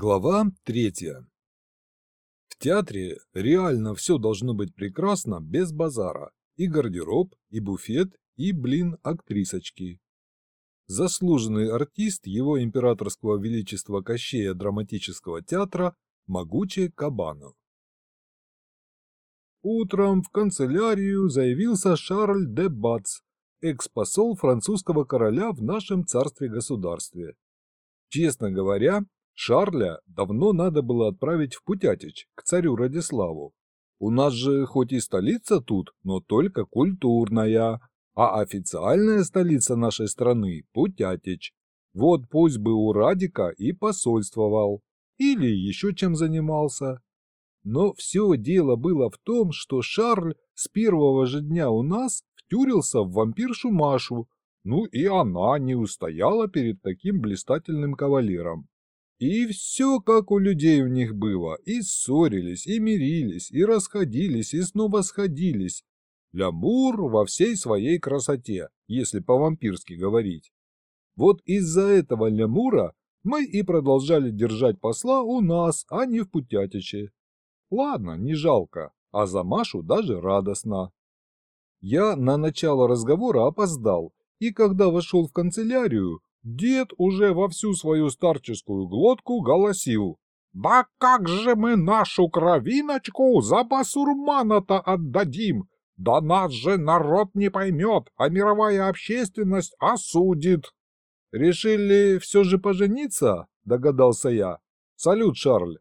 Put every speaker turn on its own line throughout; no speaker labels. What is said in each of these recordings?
Глава третья. В театре реально все должно быть прекрасно без базара. И гардероб, и буфет, и, блин, актрисочки. Заслуженный артист его императорского величества Кощея драматического театра Могучий Кабанов. Утром в канцелярию заявился Шарль де Бац, экс-посол французского короля в нашем царстве-государстве. Честно говоря, Шарля давно надо было отправить в Путятич, к царю Радиславу. У нас же хоть и столица тут, но только культурная, а официальная столица нашей страны – Путятич. Вот пусть бы у Радика и посольствовал. Или еще чем занимался. Но все дело было в том, что Шарль с первого же дня у нас втюрился в вампиршу Машу, ну и она не устояла перед таким блистательным кавалером. И все как у людей у них было, и ссорились, и мирились, и расходились, и снова сходились. Лямур во всей своей красоте, если по-вампирски говорить. Вот из-за этого лямура мы и продолжали держать посла у нас, а не в Путятиче. Ладно, не жалко, а за Машу даже радостно. Я на начало разговора опоздал, и когда вошел в канцелярию, Дед уже во всю свою старческую глотку голосил. «Да как же мы нашу кровиночку за басурмана-то отдадим? Да нас же народ не поймет, а мировая общественность осудит!» «Решили все же пожениться?» – догадался я. «Салют, Шарль!»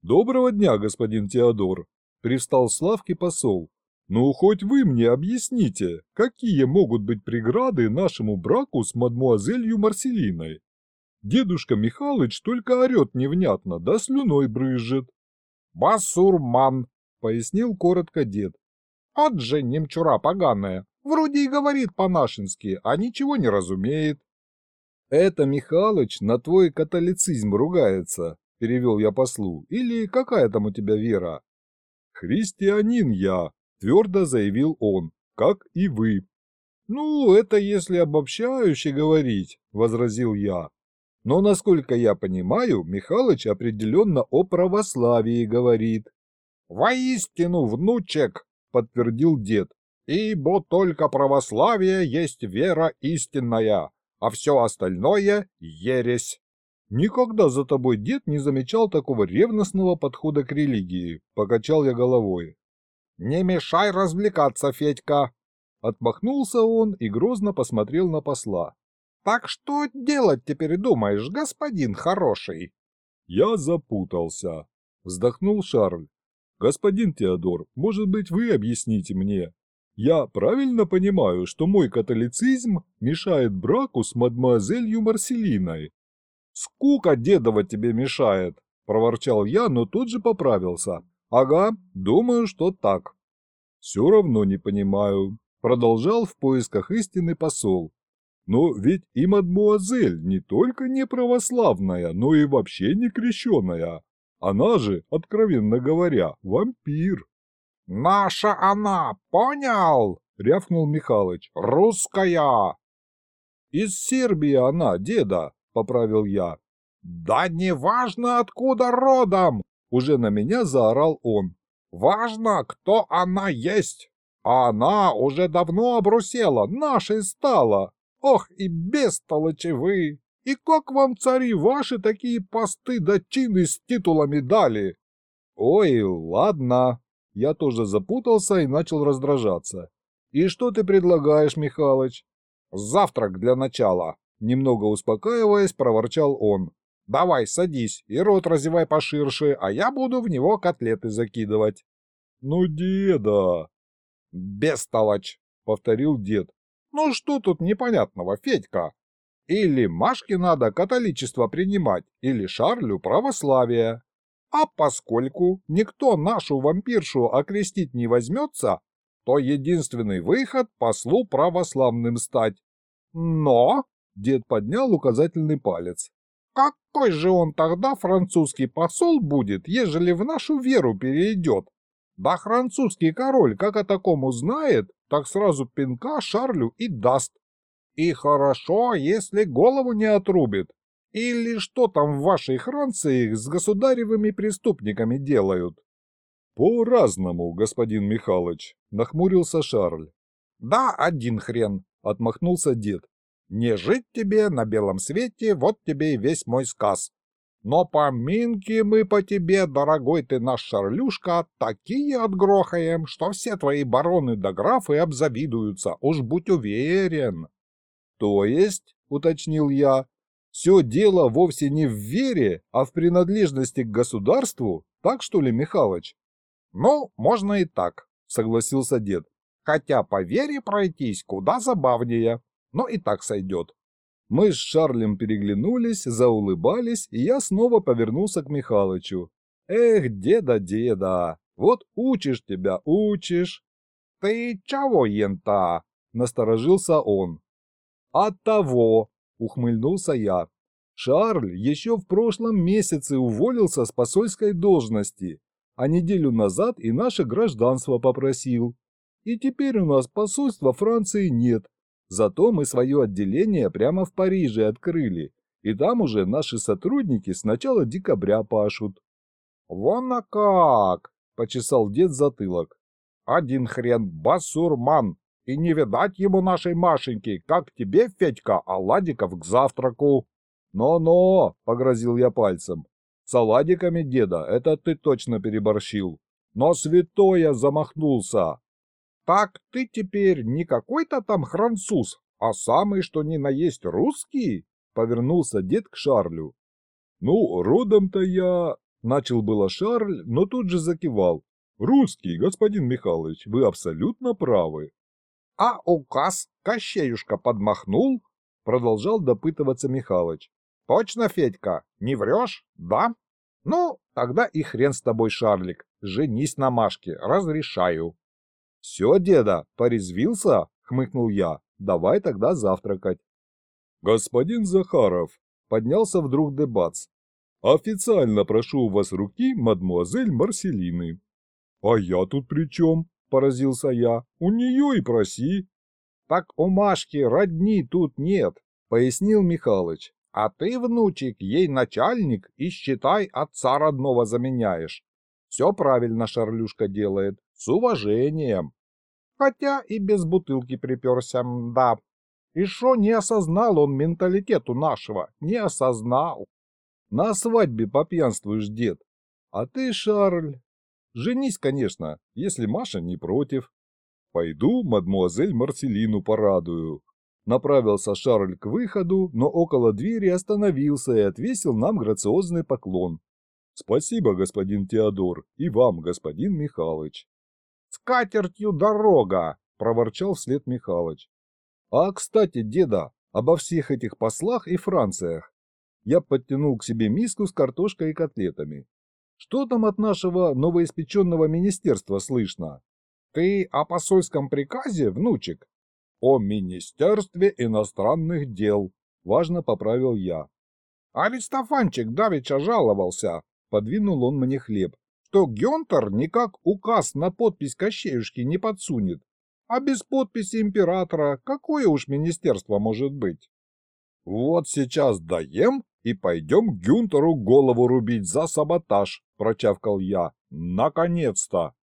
«Доброго дня, господин Теодор!» – привстал с лавки посол. Ну, хоть вы мне объясните, какие могут быть преграды нашему браку с мадмуазелью Марселиной? Дедушка Михалыч только орет невнятно, да слюной брызжет. «Басурман», — пояснил коротко дед. «От же немчура поганая, вроде и говорит по-нашенски, а ничего не разумеет». «Это Михалыч на твой католицизм ругается», — перевел я послу, «или какая там у тебя вера?» «Христианин я», твердо заявил он, как и вы. Ну, это если обобщающе говорить, возразил я. Но, насколько я понимаю, Михалыч определенно о православии говорит. «Воистину, внучек!» — подтвердил дед. «Ибо только православие есть вера истинная, а все остальное — ересь». «Никогда за тобой дед не замечал такого ревностного подхода к религии», — покачал я головой. «Не мешай развлекаться, Федька!» Отмахнулся он и грозно посмотрел на посла. «Так что делать теперь думаешь, господин хороший?» «Я запутался», — вздохнул Шарль. «Господин Теодор, может быть, вы объясните мне? Я правильно понимаю, что мой католицизм мешает браку с мадемуазелью Марселиной?» «Скука дедова тебе мешает», — проворчал я, но тут же поправился. «Ага, думаю, что так». «Все равно не понимаю», — продолжал в поисках истины посол. «Но ведь и мадмуазель не только не православная, но и вообще не крещеная. Она же, откровенно говоря, вампир». «Наша она, понял?» — рявкнул Михалыч. «Русская!» «Из Сербии она, деда», — поправил я. «Да неважно, откуда родом!» Уже на меня заорал он. «Важно, кто она есть. Она уже давно обрусела, нашей стала. Ох и бестолочи вы! И как вам, цари ваши, такие посты да чины с титулами дали?» «Ой, ладно». Я тоже запутался и начал раздражаться. «И что ты предлагаешь, Михалыч?» «Завтрак для начала», — немного успокаиваясь, проворчал он. Давай, садись и рот разевай поширше, а я буду в него котлеты закидывать. Ну, деда. Бестолочь, повторил дед. Ну что тут непонятного, Федька? Или Машке надо католичество принимать, или Шарлю православие. А поскольку никто нашу вампиршу окрестить не возьмется, то единственный выход послу православным стать. Но, дед поднял указательный палец, какой же он тогда французский посол будет, ежели в нашу веру перейдет? Да французский король, как о таком узнает, так сразу пинка Шарлю и даст. И хорошо, если голову не отрубит. Или что там в вашей Франции с государевыми преступниками делают? По-разному, господин Михалыч, нахмурился Шарль. Да, один хрен, отмахнулся дед. Не жить тебе на белом свете, вот тебе и весь мой сказ. Но поминки мы по тебе, дорогой ты наш Шарлюшка, такие отгрохаем, что все твои бароны да графы обзавидуются, уж будь уверен. То есть, уточнил я, все дело вовсе не в вере, а в принадлежности к государству, так что ли, Михалыч? Ну, можно и так, согласился дед. Хотя по вере пройтись куда забавнее, но и так сойдет. Мы с Шарлем переглянулись, заулыбались, и я снова повернулся к Михалычу. «Эх, деда, деда, вот учишь тебя, учишь!» «Ты чего, ента?» – насторожился он. «От того!» – ухмыльнулся я. Шарль еще в прошлом месяце уволился с посольской должности, а неделю назад и наше гражданство попросил. И теперь у нас посольства Франции нет, Зато мы свое отделение прямо в Париже открыли, и там уже наши сотрудники с начала декабря пашут. «Вон а как!» – почесал дед затылок. «Один хрен басурман, и не видать ему нашей Машеньки, как тебе, Федька, оладиков к завтраку!» «Но-но!» – погрозил я пальцем. «С оладиками, деда, это ты точно переборщил. Но святое замахнулся!» Так ты теперь не какой-то там француз, а самый что ни на есть русский? Повернулся дед к Шарлю. Ну, родом-то я... Начал было Шарль, но тут же закивал. Русский, господин Михайлович, вы абсолютно правы. А указ Кощеюшка подмахнул? Продолжал допытываться Михалыч. Точно, Федька, не врешь, да? Ну, тогда и хрен с тобой, Шарлик, женись на Машке, разрешаю. «Все, деда, порезвился?» — хмыкнул я. «Давай тогда завтракать». «Господин Захаров», — поднялся вдруг дебац, — «официально прошу у вас руки мадмуазель Марселины». «А я тут при чем?» — поразился я. «У нее и проси». «Так у Машки родни тут нет», — пояснил Михалыч. «А ты, внучек, ей начальник и, считай, отца родного заменяешь. Все правильно Шарлюшка делает, с уважением. Хотя и без бутылки приперся, да. И шо не осознал он менталитету нашего, не осознал. На свадьбе попьянствуешь, дед. А ты, Шарль, женись, конечно, если Маша не против. Пойду мадмуазель Марселину порадую. Направился Шарль к выходу, но около двери остановился и отвесил нам грациозный поклон. Спасибо, господин Теодор, и вам, господин Михалыч. «С катертью дорога!» – проворчал вслед Михалыч. «А, кстати, деда, обо всех этих послах и Франциях». Я подтянул к себе миску с картошкой и котлетами. «Что там от нашего новоиспеченного министерства слышно?» «Ты о посольском приказе, внучек?» «О Министерстве иностранных дел», – важно поправил я. «Аристофанчик давеча жаловался», – подвинул он мне хлеб что Гентер никак указ на подпись Кощеюшки не подсунет, а без подписи императора какое уж министерство может быть? Вот сейчас даем и пойдем Гюнтеру голову рубить за саботаж, прочавкал я. Наконец-то!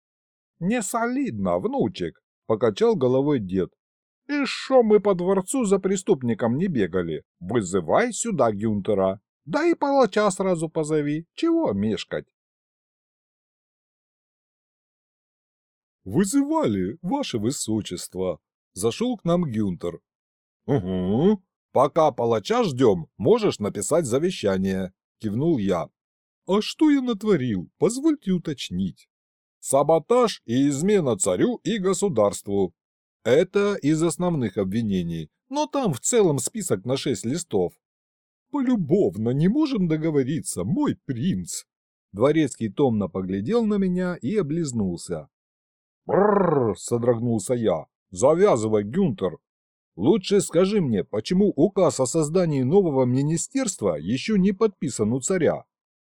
Не солидно, внучек, покачал головой дед. И шо мы по дворцу за преступником не бегали? Вызывай сюда Гюнтера. Да и палача сразу позови. Чего мешкать? «Вызывали, ваше высочество!» Зашел к нам Гюнтер. «Угу. Пока палача ждем, можешь написать завещание», — кивнул я. «А что я натворил? Позвольте уточнить». «Саботаж и измена царю и государству». Это из основных обвинений, но там в целом список на шесть листов. «Полюбовно не можем договориться, мой принц!» Дворецкий томно поглядел на меня и облизнулся. «Брррр!» – содрогнулся я. «Завязывай, Гюнтер! Лучше скажи мне, почему указ о создании нового министерства еще не подписан у царя?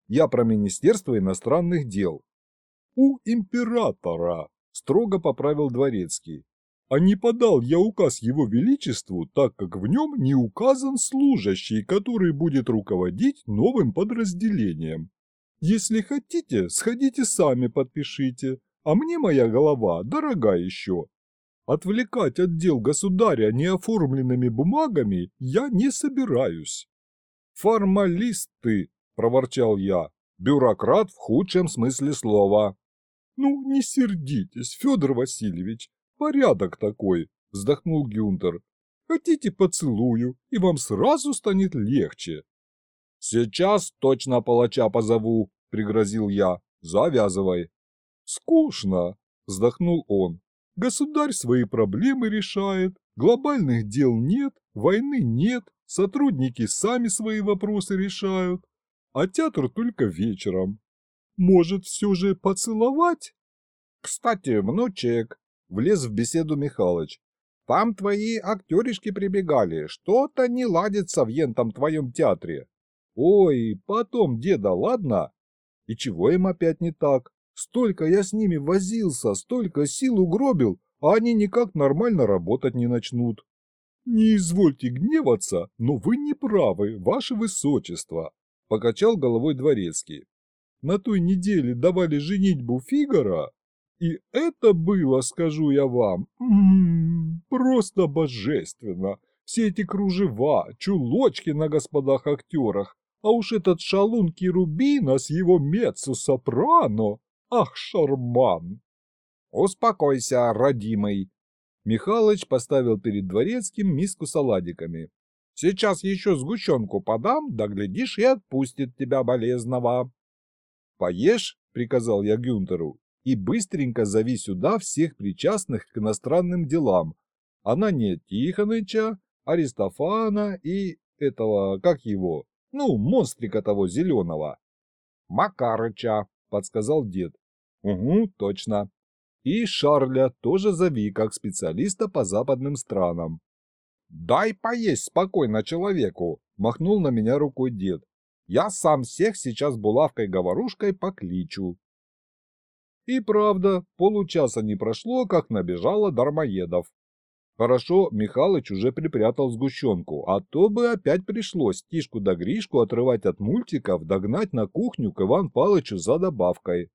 Я про Министерство иностранных дел». «У императора!» – строго поправил Дворецкий. А не подал я указ его величеству, так как в нем не указан служащий, который будет руководить новым подразделением. Если хотите, сходите сами подпишите, а мне моя голова дорога еще. Отвлекать отдел государя неоформленными бумагами я не собираюсь. Формалист ты, проворчал я, бюрократ в худшем смысле слова. Ну, не сердитесь, Федор Васильевич, порядок такой, вздохнул Гюнтер. Хотите поцелую, и вам сразу станет легче. Сейчас точно палача позову, пригрозил я. Завязывай. Скучно, вздохнул он. Государь свои проблемы решает, глобальных дел нет, войны нет, сотрудники сами свои вопросы решают, а театр только вечером. Может, все же поцеловать? Кстати, внучек, влез в беседу Михалыч. Там твои актеришки прибегали, что-то не ладится в ентом твоем театре. Ой, потом, деда, ладно? И чего им опять не так? Столько я с ними возился, столько сил угробил, а они никак нормально работать не начнут. Не извольте гневаться, но вы не правы, ваше высочество, покачал головой дворецкий. На той неделе давали женитьбу Фигара, и это было, скажу я вам, м м-м, -м, просто божественно. Все эти кружева, чулочки на господах актерах, а уж этот шалун Кирубина с его меццо-сопрано. Ах, шарман! Успокойся, родимый. Михалыч поставил перед дворецким миску с оладиками. Сейчас еще сгущенку подам, да глядишь и отпустит тебя болезного. Поешь, приказал я Гюнтеру, и быстренько зови сюда всех причастных к иностранным делам. Анания Тихоныча, Аристофана и этого, как его, ну, монстрика того зеленого. Макарыча, подсказал дед. Угу, точно. И Шарля тоже зови как специалиста по западным странам. «Дай поесть спокойно человеку!» – махнул на меня рукой дед. «Я сам всех сейчас булавкой-говорушкой покличу». И правда, получаса не прошло, как набежало дармоедов. Хорошо, Михалыч уже припрятал сгущенку, а то бы опять пришлось Тишку да Гришку отрывать от мультиков, догнать на кухню к Иван Палычу за добавкой.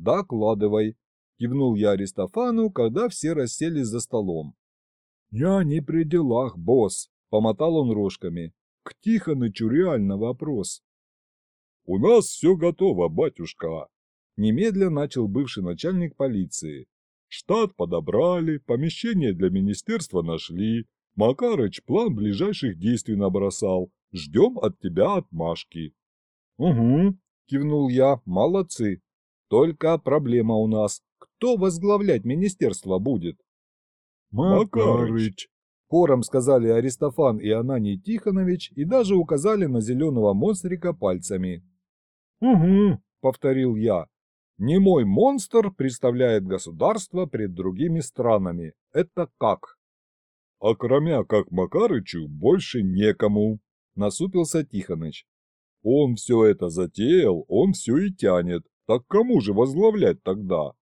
«Докладывай», – кивнул я Аристофану, когда все расселись за столом. «Я не при делах, босс», – помотал он рожками. «К Тихонычу реально вопрос». «У нас все готово, батюшка», – немедля начал бывший начальник полиции. «Штат подобрали, помещение для министерства нашли, Макарыч план ближайших действий набросал. Ждем от тебя отмашки». «Угу», – кивнул я, – «молодцы. Только проблема у нас. Кто возглавлять министерство будет? Макарыч. Хором сказали Аристофан и Ананий Тихонович и даже указали на зеленого монстрика пальцами. «Угу», — повторил я. «Не мой монстр представляет государство перед другими странами. Это как?» «А кроме как Макарычу больше некому», — насупился Тихоныч. «Он все это затеял, он все и тянет. Так кому же возглавлять тогда?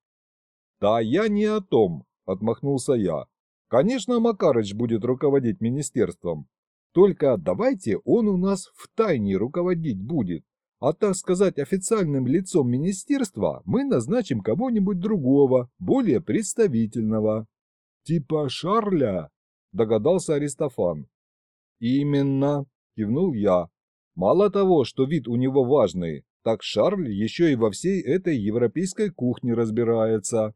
Да я не о том, отмахнулся я. Конечно, Макарыч будет руководить министерством. Только давайте он у нас в тайне руководить будет. А так сказать, официальным лицом министерства мы назначим кого-нибудь другого, более представительного. Типа Шарля, догадался Аристофан. Именно, кивнул я. Мало того, что вид у него важный, так Шарль еще и во всей этой европейской кухне разбирается.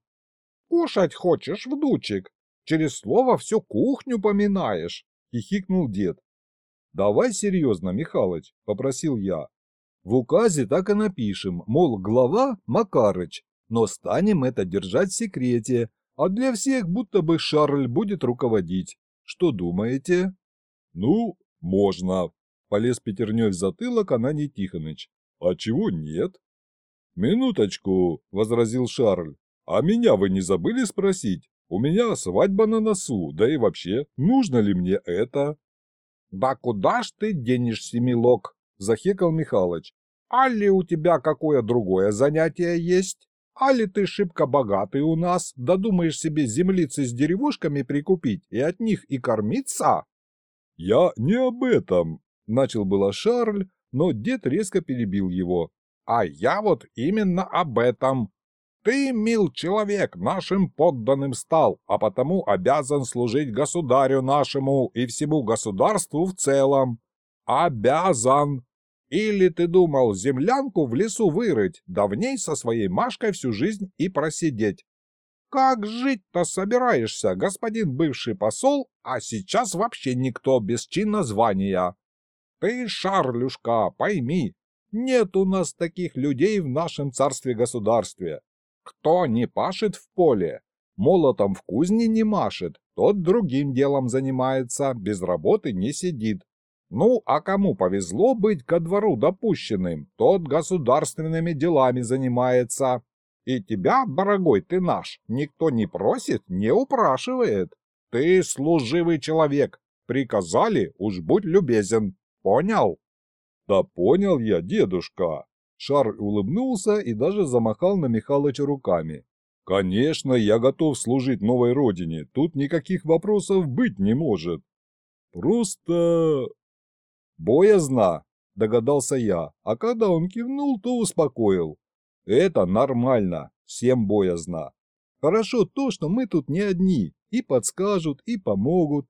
«Кушать хочешь, внучек? Через слово всю кухню поминаешь», – хихикнул дед. «Давай серьезно, Михалыч», – попросил я. «В указе так и напишем, мол, глава Макарыч, но станем это держать в секрете, а для всех будто бы Шарль будет руководить. Что думаете?» «Ну, можно», – полез пятерней в затылок Ананий Тихоныч. «А чего нет?» «Минуточку», – возразил Шарль. «А меня вы не забыли спросить? У меня свадьба на носу, да и вообще, нужно ли мне это?» «Да куда ж ты денешься, милок?» – захекал Михалыч. «А ли у тебя какое другое занятие есть?» Али ты шибко богатый у нас, додумаешь себе землицы с деревушками прикупить и от них и кормиться? Я не об этом, начал было Шарль, но дед резко перебил его. А я вот именно об этом. Ты, мил человек, нашим подданным стал, а потому обязан служить государю нашему и всему государству в целом. Обязан. Или ты думал землянку в лесу вырыть, да в ней со своей Машкой всю жизнь и просидеть? Как жить-то собираешься, господин бывший посол, а сейчас вообще никто без чина звания? Ты, Шарлюшка, пойми, нет у нас таких людей в нашем царстве-государстве. Кто не пашет в поле, молотом в кузне не машет, тот другим делом занимается, без работы не сидит. Ну, а кому повезло быть ко двору допущенным, тот государственными делами занимается. И тебя, дорогой ты наш, никто не просит, не упрашивает. Ты служивый человек, приказали, уж будь любезен. Понял? Да понял я, дедушка. Шар улыбнулся и даже замахал на Михалыча руками. «Конечно, я готов служить новой родине, тут никаких вопросов быть не может. Просто «Боязно», – догадался я, а когда он кивнул, то успокоил. «Это нормально, всем боязно. Хорошо то, что мы тут не одни, и подскажут, и помогут.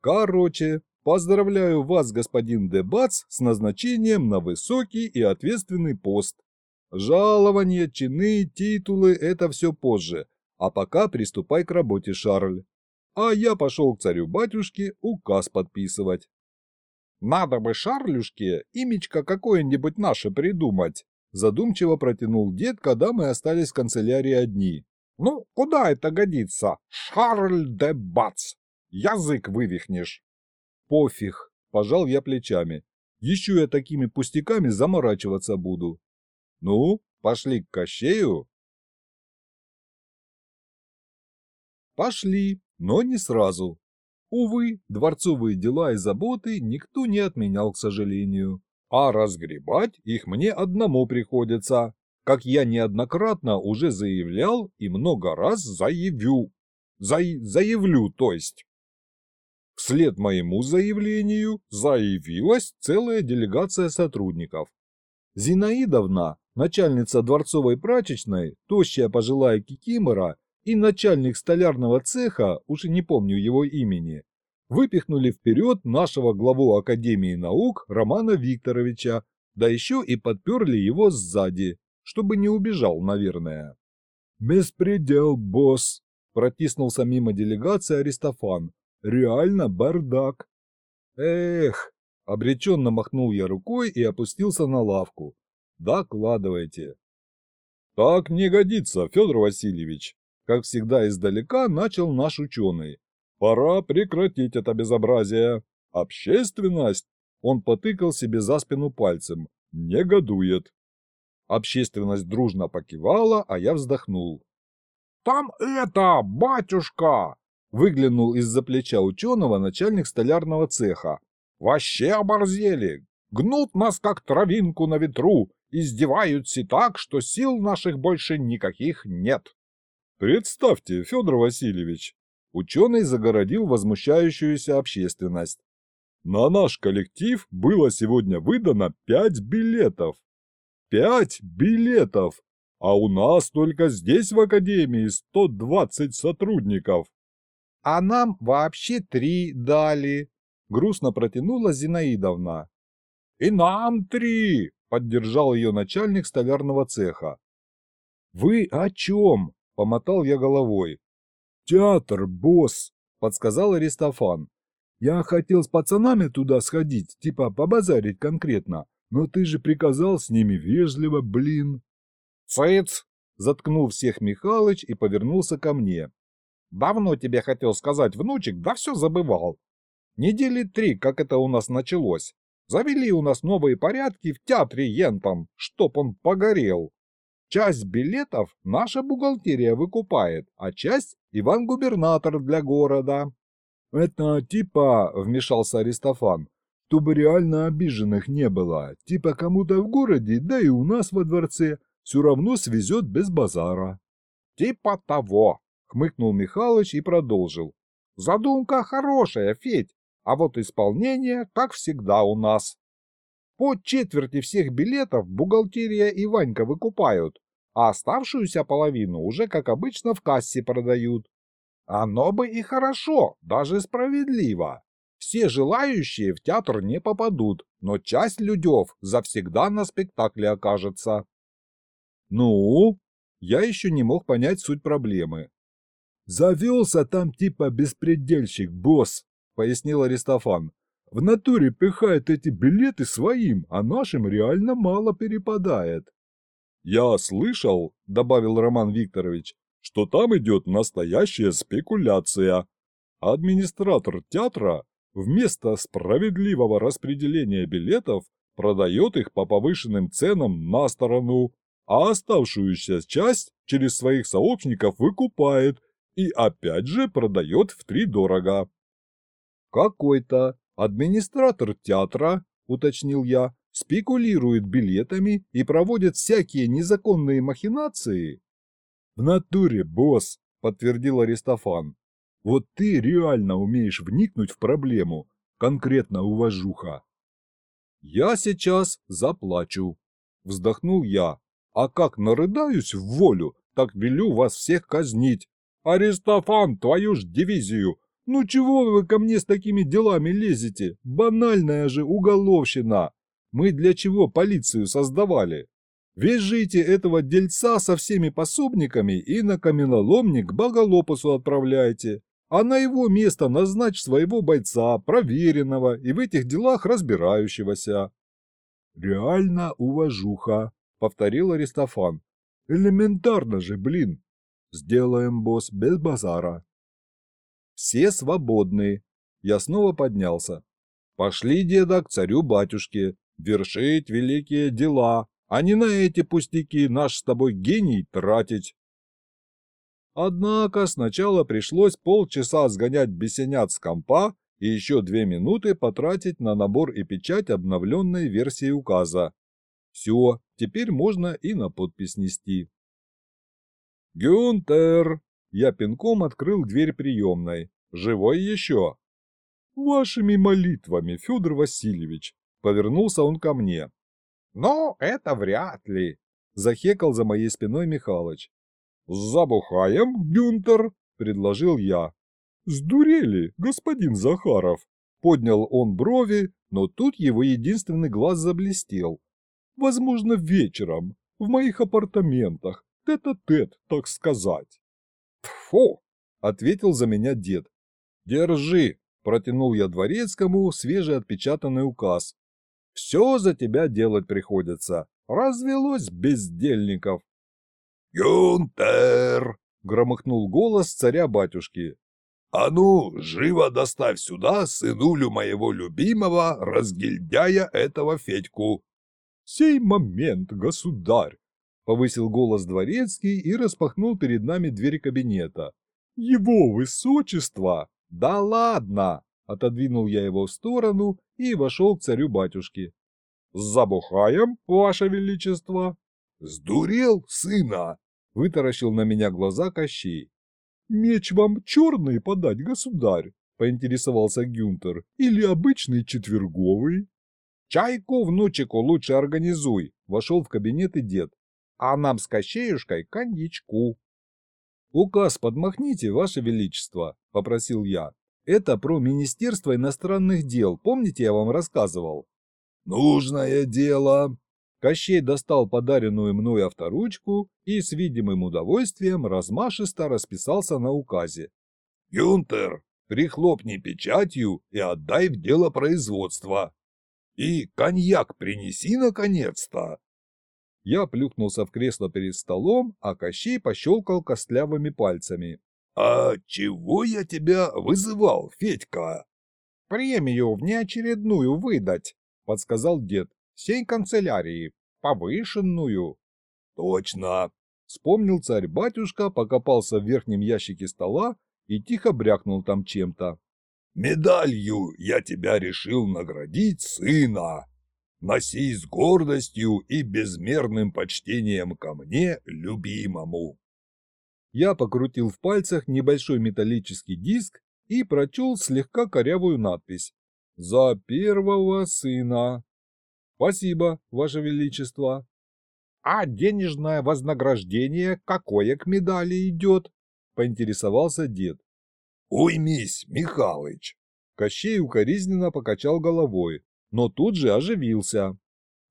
Короче, поздравляю вас, господин Дебац, с назначением на высокий и ответственный пост. Жалования, чины, титулы – это все позже, а пока приступай к работе, Шарль. А я пошел к царю-батюшке указ подписывать. Надо бы Шарлюшке имечко какое-нибудь наше придумать. Задумчиво протянул дед, когда мы остались в канцелярии одни. Ну, куда это годится? Шарль де Бац. Язык вывихнешь. Пофиг, пожал я плечами. Еще я такими пустяками заморачиваться буду. Ну, пошли к Кощею. Пошли, но не сразу. Увы, дворцовые дела и заботы никто не отменял, к сожалению. А разгребать их мне одному приходится, как я неоднократно уже заявлял и много раз заявю. За... Заявлю, то есть. Вслед моему заявлению заявилась целая делегация сотрудников. Зинаидовна, начальница дворцовой прачечной, тощая пожилая кикимора и начальник столярного цеха, уже не помню его имени, выпихнули вперед нашего главу Академии наук Романа Викторовича, да еще и подперли его сзади, чтобы не убежал, наверное. «Беспредел, босс!» – протиснулся мимо делегации Аристофан. «Реально бардак!» «Эх!» – обреченно махнул я рукой и опустился на лавку. «Докладывайте!» «Так не годится, Федор Васильевич!» Как всегда издалека начал наш ученый. Пора прекратить это безобразие. Общественность, он потыкал себе за спину пальцем, негодует. Общественность дружно покивала, а я вздохнул. «Там это, батюшка!» Выглянул из-за плеча ученого начальник столярного цеха. «Вообще оборзели! Гнут нас, как травинку на ветру, издеваются так, что сил наших больше никаких нет!» Представьте, Федор Васильевич, ученый загородил возмущающуюся общественность. На наш коллектив было сегодня выдано пять билетов. Пять билетов! А у нас только здесь в Академии 120 сотрудников. А нам вообще три дали, грустно протянула Зинаидовна. И нам три, поддержал ее начальник столярного цеха. Вы о чем? Помотал я головой. «Театр, босс!» – подсказал Аристофан. «Я хотел с пацанами туда сходить, типа побазарить конкретно, но ты же приказал с ними вежливо, блин!» «Цыц!» – заткнул всех Михалыч и повернулся ко мне. «Давно тебе хотел сказать, внучек, да все забывал. Недели три, как это у нас началось. Завели у нас новые порядки в театре Ентом, чтоб он погорел. Часть билетов наша бухгалтерия выкупает, а часть Иван-губернатор для города. Это типа, вмешался Аристофан, чтобы реально обиженных не было. Типа кому-то в городе, да и у нас во дворце. все равно свезет без базара.
Типа того, хмыкнул Михалыч и продолжил. Задумка хорошая, Федь, а вот исполнение, как всегда, у нас. По четверти всех билетов бухгалтерия и Ванька выкупают, а оставшуюся половину уже, как обычно, в кассе продают. Оно бы и хорошо, даже справедливо. Все желающие в театр не попадут, но часть людев завсегда на спектакле окажется.
Ну, я еще не мог понять суть проблемы. Завелся там типа беспредельщик, босс, пояснил Аристофан. В натуре пихает эти билеты своим, а нашим реально мало перепадает. «Я слышал», — добавил Роман Викторович, «что там идет настоящая спекуляция. Администратор театра вместо справедливого распределения билетов продает их по повышенным ценам на сторону, а оставшуюся часть через своих сообщников выкупает и опять же продает втридорого. Какой-то администратор театра, уточнил я, спекулирует билетами и проводит всякие незаконные махинации? В натуре, босс, подтвердил Аристофан. Вот ты реально умеешь вникнуть в проблему, конкретно уважуха. Я сейчас заплачу, вздохнул я. А как нарыдаюсь в волю, так велю вас всех казнить. Аристофан, твою ж дивизию! Ну чего вы ко мне с такими делами лезете? Банальная же уголовщина! Мы для чего полицию создавали? Вяжите этого дельца со всеми пособниками и на каменоломник Боголопусу отправляйте а на его место назначь своего бойца, проверенного и в этих делах разбирающегося. Реально уважуха, повторил Аристофан. Элементарно же, блин. Сделаем, босс, без базара. Все свободны. Я снова поднялся. Пошли, деда, к царю-батюшке, вершить великие дела, а не на эти пустяки наш с тобой гений тратить. Однако сначала пришлось полчаса сгонять бесенят с компа и еще две минуты потратить на набор и печать обновленной версии указа. Все, теперь можно и на подпись нести. «Гюнтер!» Я пинком открыл дверь приемной. «Живой еще?» «Вашими молитвами, Федор Васильевич!» Повернулся он ко мне.
«Но это вряд ли!»
Захекал за моей спиной Михалыч. «Забухаем, Гюнтер?» – предложил я. «Сдурели, господин Захаров!» Поднял он брови, но тут его единственный глаз заблестел. «Возможно, вечером, в моих апартаментах, тет-а-тет, -тет, так сказать».
«Тьфу!»
– ответил за меня дед. «Держи!» – протянул я дворецкому свежеотпечатанный указ. «Все за тебя делать приходится. Развелось бездельников.
«Гюнтер!» — громыхнул голос царя-батюшки. «А ну, живо доставь сюда сынулю моего любимого разгильдяя этого Федьку!»
«Сей момент, государь!» — повысил голос дворецкий и распахнул перед нами дверь кабинета. «Его высочество!» «Да ладно!» — отодвинул я его в сторону и вошел к царю-батюшке. «Забухаем, ваше величество!»
«Сдурел, сына!» – вытаращил на меня глаза Кощей.
«Меч вам черный подать, государь?» – поинтересовался Гюнтер. «Или обычный четверговый?»
«Чайку внучику лучше организуй», – вошел в кабинет и дед. «А нам с Кощеюшкой коньячку».
«Указ подмахните, ваше величество», – попросил я. «Это про Министерство иностранных дел, помните, я вам рассказывал?»
«Нужное дело»,
Кощей достал подаренную мной авторучку и с видимым удовольствием размашисто расписался на указе.
«Гюнтер, прихлопни печатью и отдай в дело производства. И коньяк принеси наконец-то!»
Я плюхнулся в кресло перед столом, а Кощей пощелкал костлявыми пальцами.
«А чего я тебя вызывал, Федька?»
«Премию внеочередную выдать», — подсказал дед сей канцелярии, повышенную.
Точно,
вспомнил царь-батюшка, покопался в верхнем ящике стола и тихо брякнул там чем-то.
Медалью я тебя решил наградить, сына. Носи с гордостью и безмерным почтением ко мне, любимому.
Я покрутил в пальцах небольшой металлический диск и прочел слегка корявую надпись «За первого сына». «Спасибо, Ваше Величество». «А денежное вознаграждение какое к медали идет?» – поинтересовался дед.
«Уймись, Михалыч!»
Кощей укоризненно покачал головой, но тут же оживился.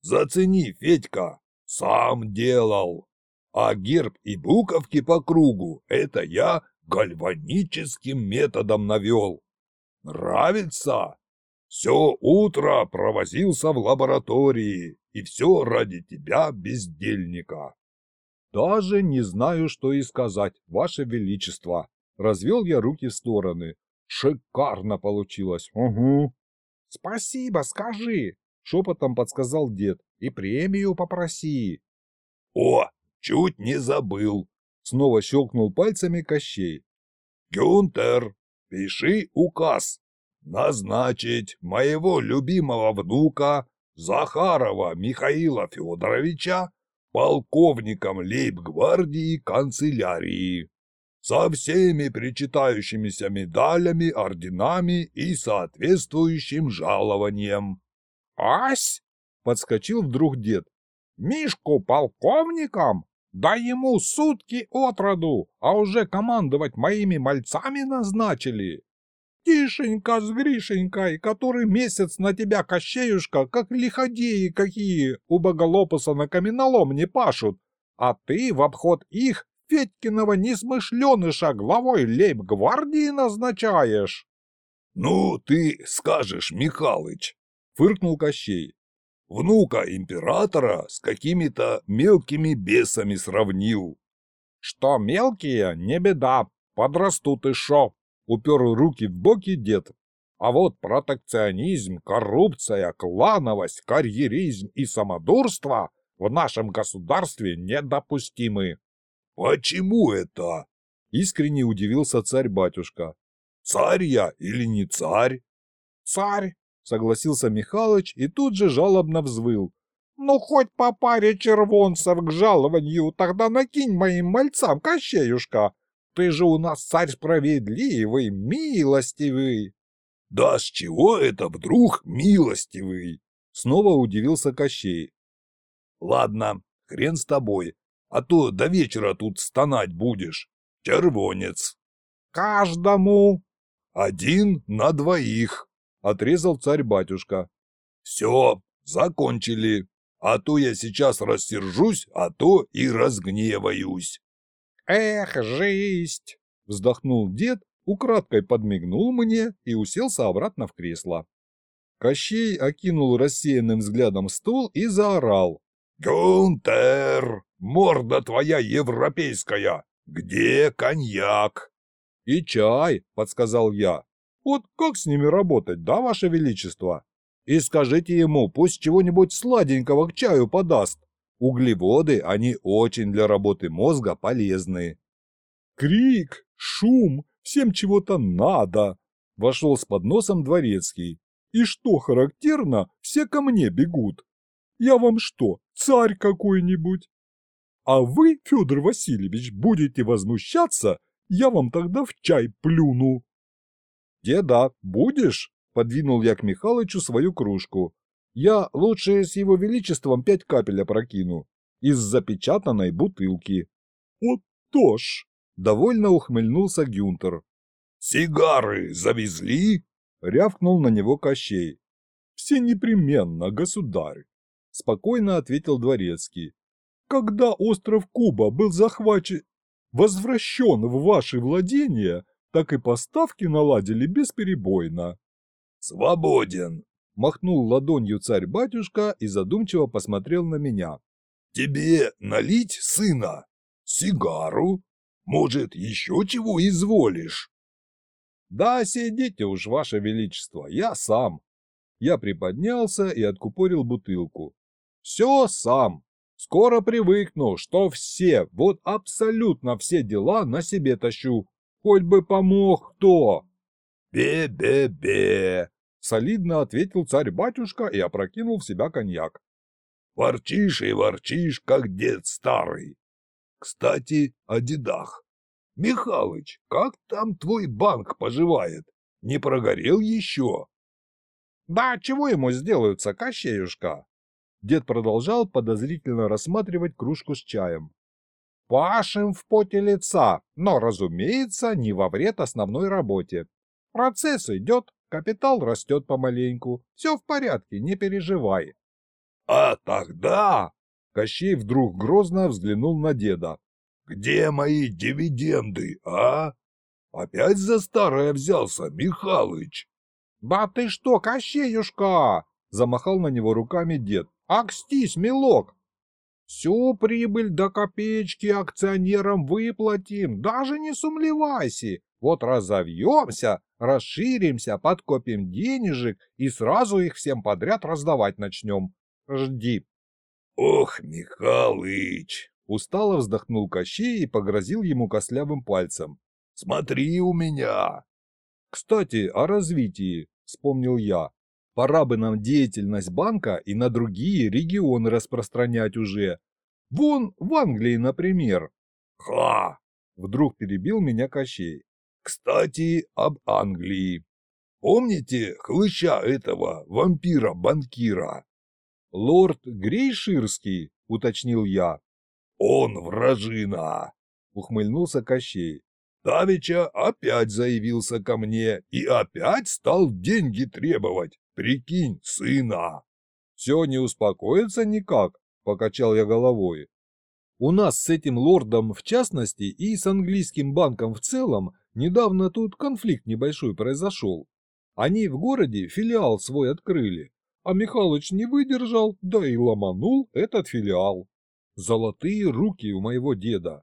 «Зацени, Федька, сам делал. А герб и буковки по кругу – это я гальваническим методом навел. Нравится? Все утро провозился в лаборатории, и все ради тебя, бездельника.
Даже не знаю, что и сказать, ваше величество. Развел я руки в стороны. Шикарно получилось. Угу. Спасибо, скажи, шепотом подсказал дед. И премию попроси.
О, чуть не забыл.
Снова щелкнул пальцами Кощей.
Гюнтер, пиши указ назначить моего любимого внука Захарова Михаила Федоровича полковником лейб-гвардии канцелярии со всеми причитающимися медалями, орденами и соответствующим жалованием.
«Ась!» — подскочил вдруг дед. «Мишку полковником? Да ему сутки от роду, а уже командовать моими мальцами назначили!» Тишенька с Гришенькой, который месяц на тебя, Кощеюшка, как лиходеи какие, у боголопуса на каменолом не пашут, а ты в обход их Федькиного несмышленыша главой лейб-гвардии назначаешь.
— Ну, ты скажешь, Михалыч, — фыркнул Кощей. — Внука императора с какими-то мелкими бесами сравнил.
— Что мелкие, не беда, подрастут и шо, упер руки в боки дед. А вот протекционизм, коррупция, клановость, карьеризм и самодурство в нашем государстве недопустимы.
«Почему это?»
— искренне удивился царь-батюшка.
«Царь я или не царь?»
«Царь!» — согласился Михалыч и тут же жалобно взвыл. «Ну, хоть по паре червонцев к жалованию, тогда накинь моим мальцам, Кощеюшка, ты же у нас царь справедливый, милостивый.
Да с чего это вдруг милостивый?
Снова удивился Кощей.
Ладно, хрен с тобой, а то до вечера тут стонать будешь. Червонец.
Каждому.
Один на двоих, отрезал царь-батюшка. Все, закончили. А то я сейчас рассержусь, а то и разгневаюсь.
«Эх, жизнь!» – вздохнул дед, украдкой подмигнул мне и уселся обратно в кресло. Кощей окинул рассеянным взглядом стол и заорал.
«Гунтер, морда твоя европейская! Где коньяк?»
«И чай», — подсказал я. «Вот как с ними работать, да, ваше величество? И скажите ему, пусть чего-нибудь сладенького к чаю подаст». Углеводы, они очень для работы мозга полезны. Крик, шум, всем чего-то надо. Вошел с подносом дворецкий. И что характерно, все ко мне бегут. Я вам что, царь какой-нибудь? А вы, Федор Васильевич, будете возмущаться, я вам тогда в чай плюну. Деда, будешь? Подвинул я к Михалычу свою кружку. Я лучше с его величеством пять капель опрокину. Из запечатанной бутылки. Вот то ж! Довольно ухмыльнулся Гюнтер.
«Сигары завезли?»
— рявкнул на него Кощей. «Все непременно, государь», — спокойно ответил Дворецкий. «Когда остров Куба был захвачен, возвращен в ваши владения, так и поставки наладили бесперебойно».
«Свободен»,
Махнул ладонью царь-батюшка и задумчиво посмотрел на меня.
«Тебе налить, сына? Сигару? Может, еще чего изволишь?»
«Да сидите уж, ваше величество, я сам». Я приподнялся и откупорил бутылку. «Все сам. Скоро привыкну, что все, вот абсолютно все дела на себе тащу. Хоть бы помог кто».
«Бе-бе-бе»,
солидно ответил царь-батюшка и опрокинул в себя коньяк.
Ворчишь и ворчишь, как дед старый. Кстати, о дедах. Михалыч, как там твой банк поживает? Не прогорел еще?
Да, чего ему сделаются, Кощеюшка? Дед продолжал подозрительно рассматривать кружку с чаем. Пашем в поте лица, но, разумеется, не во вред основной работе. Процесс идет, капитал растет помаленьку. Все в порядке, не переживай.
А тогда...
Кощей вдруг грозно взглянул на деда.
«Где мои дивиденды, а? Опять за старое взялся, Михалыч?»
«Да ты что, Кощеюшка!» — замахал на него руками дед. «Акстись, милок! Всю прибыль до копеечки акционерам выплатим, даже не сумлевайся. Вот разовьемся, расширимся, подкопим денежек и сразу их всем подряд раздавать начнем. Жди.
Ох, Михалыч!
Устало вздохнул Кощей и погрозил ему костлявым пальцем.
Смотри у меня.
Кстати, о развитии, вспомнил я. Пора бы нам деятельность банка и на другие регионы распространять уже. Вон в Англии, например.
Ха!
Вдруг перебил меня Кощей.
Кстати, об Англии. Помните хлыща этого вампира-банкира?
Лорд Грейширский, уточнил я.
Он вражина, ухмыльнулся Кощей. Давича опять заявился ко мне и опять стал деньги требовать. Прикинь, сына.
Все не успокоится никак, покачал я головой. У нас с этим лордом в частности и с английским банком в целом недавно тут конфликт небольшой произошел. Они в городе филиал свой открыли, а Михалыч не выдержал, да и ломанул этот филиал. Золотые руки у моего деда.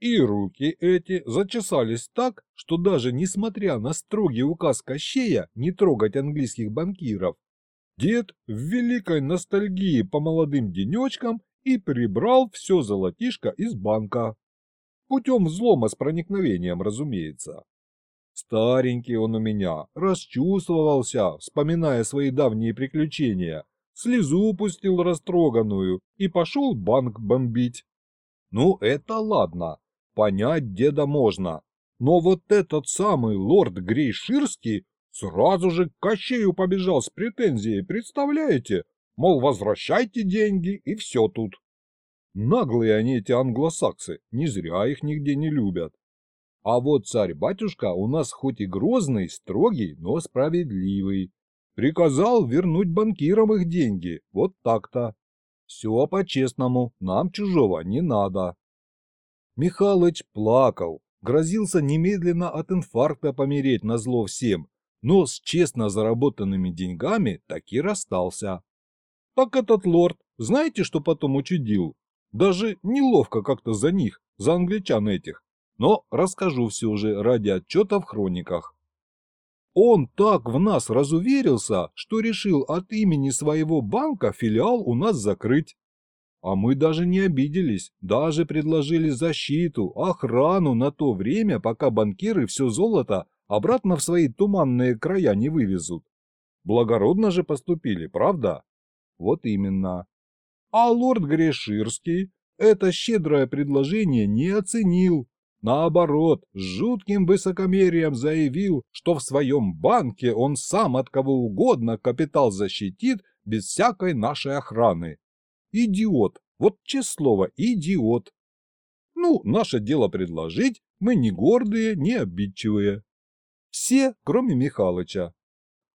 И руки эти зачесались так, что даже несмотря на строгий указ Кощея не трогать английских банкиров, дед в великой ностальгии по молодым денечкам и прибрал все золотишко из банка. Путем взлома с проникновением, разумеется. Старенький он у меня, расчувствовался, вспоминая свои давние приключения, слезу пустил растроганную и пошел банк бомбить. Ну, это ладно, понять деда можно. Но вот этот самый лорд Грейширский сразу же к Кощею побежал с претензией, представляете? Мол, возвращайте деньги и все тут. Наглые они эти англосаксы, не зря их нигде не любят. А вот царь-батюшка у нас хоть и грозный, строгий, но справедливый. Приказал вернуть банкирам их деньги, вот так-то. Все по-честному, нам чужого не надо. Михалыч плакал, грозился немедленно от инфаркта помереть на зло всем, но с честно заработанными деньгами таки расстался. Так этот лорд, знаете, что потом учудил? Даже неловко как-то за них, за англичан этих, но расскажу все же ради отчета в хрониках. Он так в нас разуверился, что решил от имени своего банка филиал у нас закрыть. А мы даже не обиделись, даже предложили защиту, охрану на то время, пока банкиры все золото обратно в свои туманные края не вывезут. Благородно же поступили, правда? Вот именно. А лорд Греширский это щедрое предложение не оценил. Наоборот, с жутким высокомерием заявил, что в своем банке он сам от кого угодно капитал защитит без всякой нашей охраны. Идиот. Вот честное слово, идиот. Ну, наше дело предложить, мы не гордые, не обидчивые. Все, кроме Михалыча.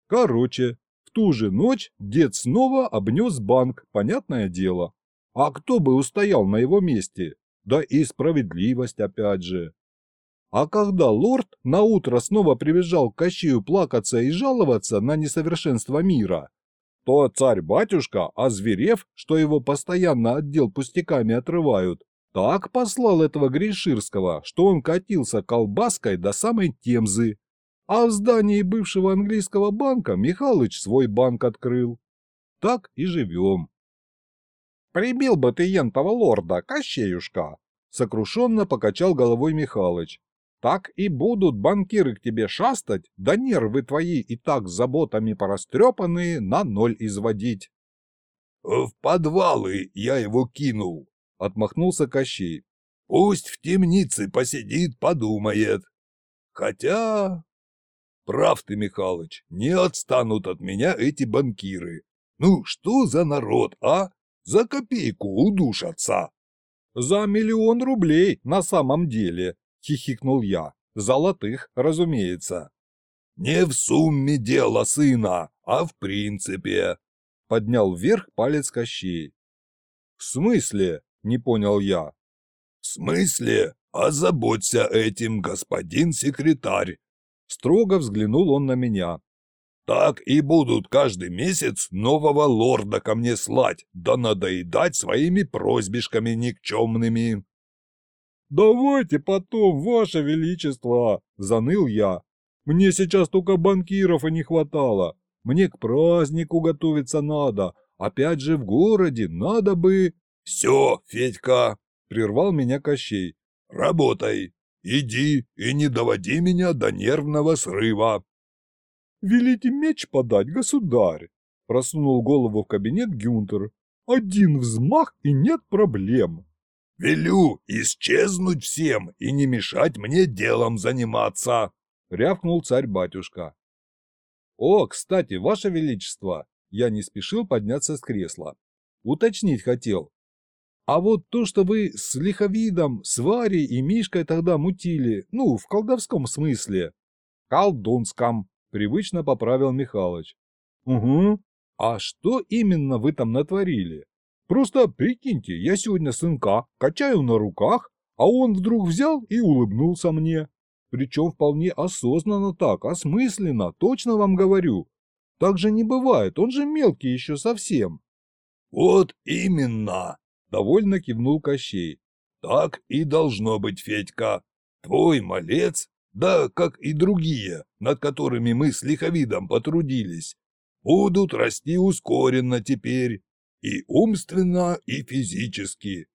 Короче, в ту же ночь дед снова обнес банк, понятное дело. А кто бы устоял на его месте? Да и справедливость опять же. А когда лорд наутро снова прибежал к Кащею плакаться и жаловаться на несовершенство мира, то царь-батюшка, озверев, что его постоянно отдел пустяками отрывают, так послал этого Гриширского, что он катился колбаской до самой Темзы. А в здании бывшего английского банка Михалыч свой банк открыл. Так и живем. «Прибил бы ты ентого лорда, Кощеюшка!» Сокрушенно покачал головой Михалыч. Так и будут банкиры к тебе шастать, да нервы твои и так заботами порастрепанные на ноль изводить.
«В подвалы я его кинул», — отмахнулся Кощей. «Пусть в темнице посидит, подумает. Хотя...» «Прав ты, Михалыч, не отстанут от меня эти банкиры. Ну, что за народ, а? За копейку удушатся!»
«За миллион рублей на самом деле», — хихикнул я. «Золотых, разумеется».
«Не в сумме дело сына, а в принципе», — поднял вверх палец Кощей.
«В смысле?» — не понял я.
«В смысле? Озаботься этим, господин секретарь!»
Строго взглянул он на меня.
«Так и будут каждый месяц нового лорда ко мне слать, да надоедать своими просьбишками никчемными!»
«Давайте потом, ваше величество!» – заныл я. «Мне сейчас только банкиров и не хватало. Мне к празднику готовиться надо. Опять же в городе надо бы...»
«Все, Федька!» – прервал меня Кощей. «Работай! Иди и не доводи меня до нервного срыва!»
«Велите меч подать, государь!» – просунул голову в кабинет Гюнтер. «Один взмах и нет проблем!»
«Велю исчезнуть всем и не мешать мне делом заниматься!» – рявкнул царь-батюшка.
«О, кстати, ваше величество!» Я не спешил подняться с кресла. Уточнить хотел. А вот то, что вы с Лиховидом, с Варей и Мишкой тогда мутили, ну, в колдовском смысле. Колдунском, привычно поправил Михалыч. Угу. А что именно вы там натворили? Просто прикиньте, я сегодня сынка качаю на руках, а он вдруг взял и улыбнулся мне. Причем вполне осознанно так, осмысленно, точно вам говорю. Так же не бывает, он же мелкий еще совсем.
Вот именно, довольно кивнул Кощей. Так и должно быть, Федька. Твой малец, да как и другие, над которыми мы с лиховидом потрудились, будут расти ускоренно теперь, и умственно, и физически.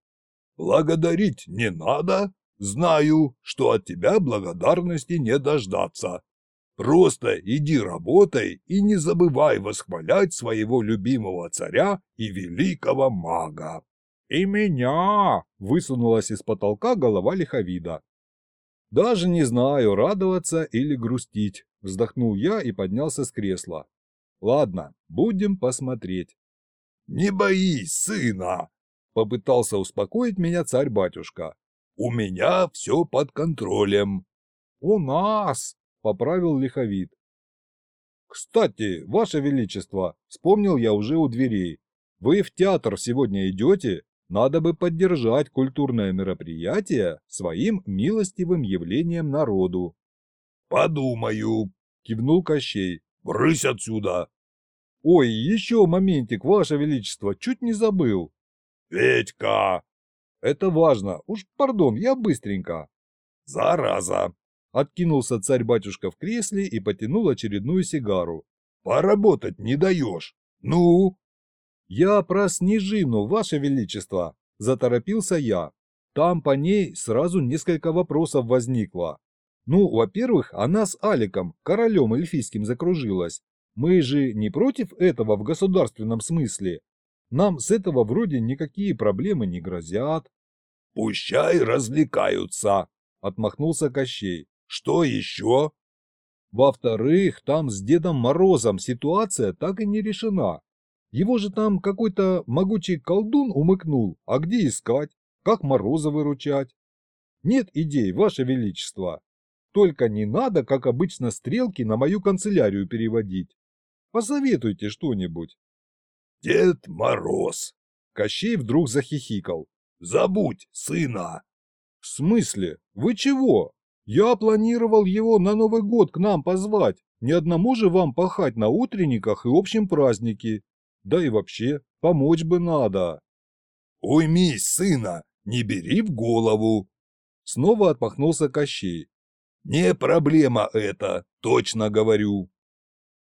Благодарить не надо, Знаю, что от тебя благодарности не дождаться. Просто иди работай и не забывай восхвалять своего любимого царя и великого мага.
«И меня!» – высунулась из потолка голова лиховида. «Даже не знаю, радоваться или грустить», – вздохнул я и поднялся с кресла. «Ладно, будем посмотреть».
«Не боись, сына!» – попытался успокоить меня царь-батюшка. У меня все под контролем.
У нас, поправил лиховид. Кстати, ваше величество, вспомнил я уже у дверей. Вы в театр сегодня идете? Надо бы поддержать культурное мероприятие своим милостивым явлением народу.
Подумаю, кивнул Кощей. Брысь отсюда.
Ой, еще моментик, ваше величество, чуть не забыл.
Петька,
это важно. Уж пардон, я быстренько.
Зараза.
Откинулся царь-батюшка в кресле и потянул очередную сигару.
Поработать не даешь. Ну?
Я про Снежину, ваше величество. Заторопился я. Там по ней сразу несколько вопросов возникло. Ну, во-первых, она с Аликом, королем эльфийским, закружилась. Мы же не против этого в государственном смысле. Нам с этого вроде никакие проблемы не грозят.
«Пущай развлекаются!» — отмахнулся Кощей. «Что еще?»
«Во-вторых, там с Дедом Морозом ситуация так и не решена. Его же там какой-то могучий колдун умыкнул, а где искать? Как Мороза выручать? Нет идей, Ваше Величество. Только не надо, как обычно, стрелки на мою канцелярию переводить. Посоветуйте что-нибудь.
Дед Мороз.
Кощей вдруг захихикал.
Забудь сына.
В смысле? Вы чего? Я планировал его на Новый год к нам позвать. Ни одному же вам пахать на утренниках и общем празднике. Да и вообще, помочь бы надо.
Уймись, сына, не бери в голову.
Снова отмахнулся Кощей.
Не проблема это, точно говорю.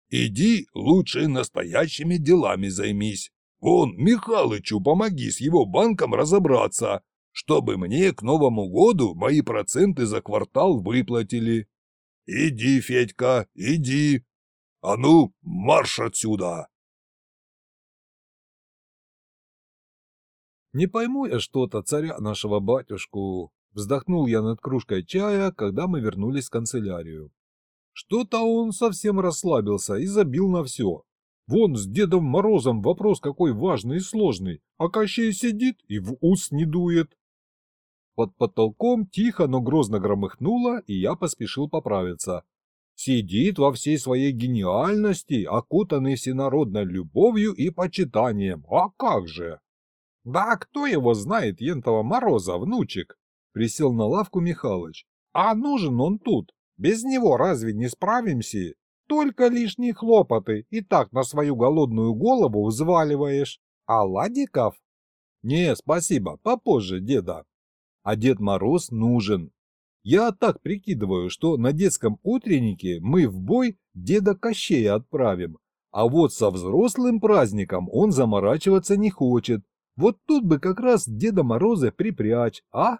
Иди лучше настоящими делами займись. Вон, Михалычу помоги с его банком разобраться, чтобы мне к Новому году мои проценты за квартал выплатили. Иди, Федька, иди. А ну, марш отсюда!»
«Не пойму я что-то царя нашего батюшку», — вздохнул я над кружкой чая, когда мы вернулись в канцелярию. Что-то он совсем расслабился и забил на все. Вон с Дедом Морозом вопрос какой важный и сложный, а Кощей сидит и в ус не дует. Под потолком тихо, но грозно громыхнуло, и я поспешил поправиться. Сидит во всей своей гениальности, окутанный всенародной любовью и почитанием. А как же? Да кто его знает, Ентова Мороза, внучек? Присел на лавку Михалыч. А нужен он тут. Без него разве не справимся? Только лишние хлопоты и так на свою голодную голову взваливаешь. А ладиков? Не, спасибо, попозже, деда. А Дед Мороз нужен. Я так прикидываю, что на детском утреннике мы в бой деда Кощея отправим, а вот со взрослым праздником он заморачиваться не хочет, вот тут бы как раз Деда Мороза припрячь, а?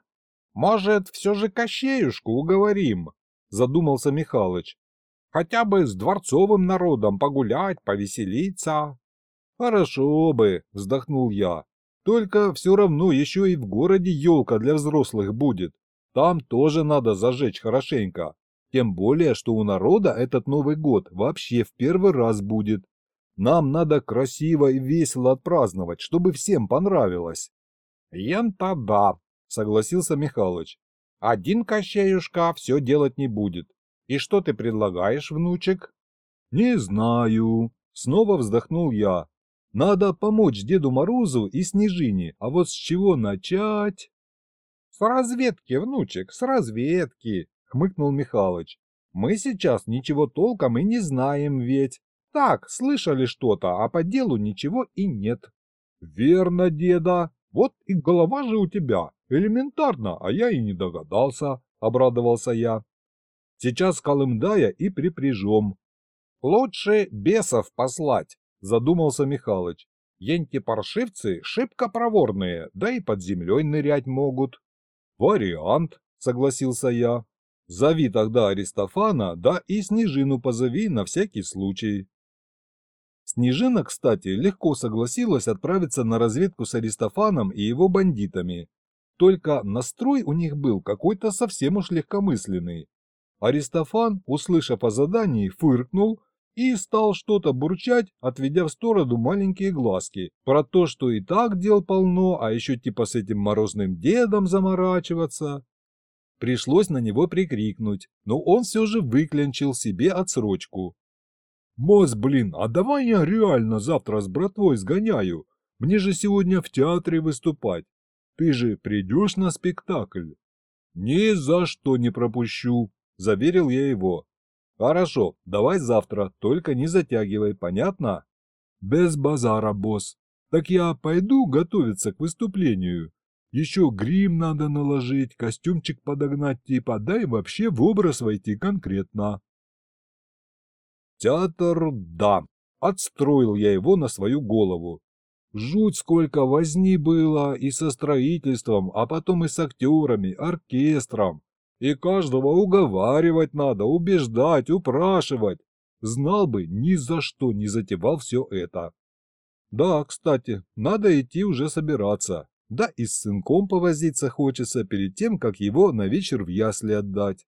Может, все же Кощеюшку уговорим, задумался Михалыч. Хотя бы с дворцовым народом погулять, повеселиться. Хорошо бы, вздохнул я. Только все равно еще и в городе елка для взрослых будет. Там тоже надо зажечь хорошенько. Тем более, что у народа этот Новый год вообще в первый раз будет. Нам надо красиво и весело отпраздновать, чтобы всем понравилось. Ента да, согласился Михалыч. Один Кощеюшка все делать не будет. И что ты предлагаешь, внучек? Не знаю. Снова вздохнул я. Надо помочь Деду Морозу и Снежине, а вот с чего начать? С разведки, внучек, с разведки, хмыкнул Михалыч. Мы сейчас ничего толком и не знаем ведь. Так, слышали что-то, а по делу ничего и нет. Верно, деда. Вот и голова же у тебя. Элементарно, а я и не догадался, обрадовался я. Сейчас Колымдая и припряжем. Лучше бесов послать, задумался Михалыч. Еньки-паршивцы шибко проворные, да и под землей нырять могут. Вариант, согласился я. Зови тогда Аристофана, да и Снежину позови на всякий случай. Снежина, кстати, легко согласилась отправиться на разведку с Аристофаном и его бандитами. Только настрой у них был какой-то совсем уж легкомысленный. Аристофан, услышав о задании, фыркнул и стал что-то бурчать, отведя в сторону маленькие глазки, про то, что и так дел полно, а еще типа с этим морозным дедом заморачиваться. Пришлось на него прикрикнуть, но он все же выклянчил себе отсрочку. Мось, блин, а давай я реально завтра с братвой сгоняю. Мне же сегодня в театре выступать. Ты же придешь на спектакль? Ни за что не пропущу, заверил я его. Хорошо, давай завтра, только не затягивай, понятно? Без базара, босс. Так я пойду готовиться к выступлению. Еще грим надо наложить, костюмчик подогнать типа, да и вообще в образ войти конкретно. Театр, да, отстроил я его на свою голову. Жуть сколько возни было и со строительством, а потом и с актерами, оркестром. И каждого уговаривать надо, убеждать, упрашивать. Знал бы, ни за что не затевал все это. Да, кстати, надо идти уже собираться. Да и с сынком повозиться хочется перед тем, как его на вечер в ясли отдать.